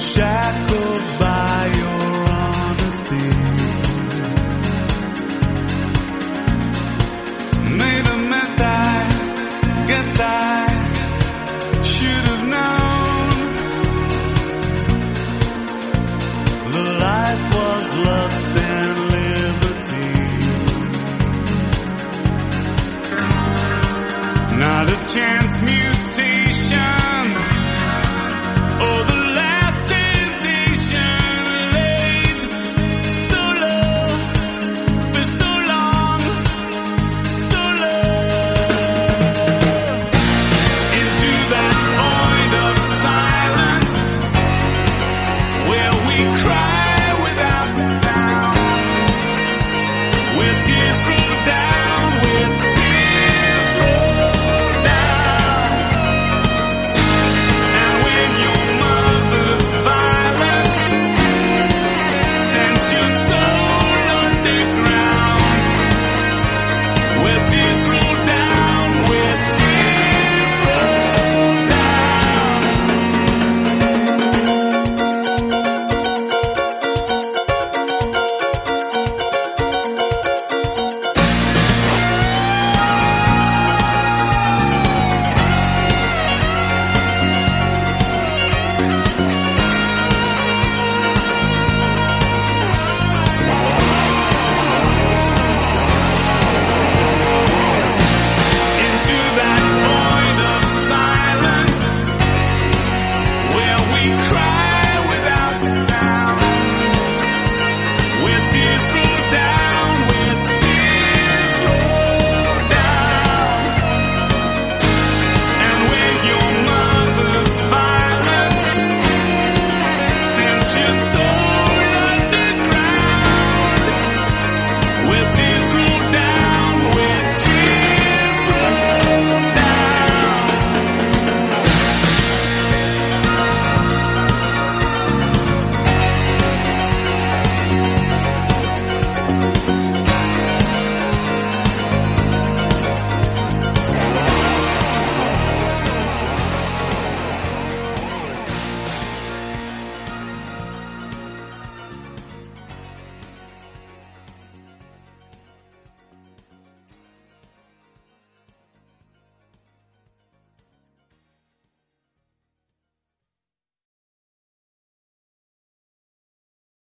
shackled by your honesty. Made a mess, I guess I should have known the life was lust and liberty. Not a chance mutation.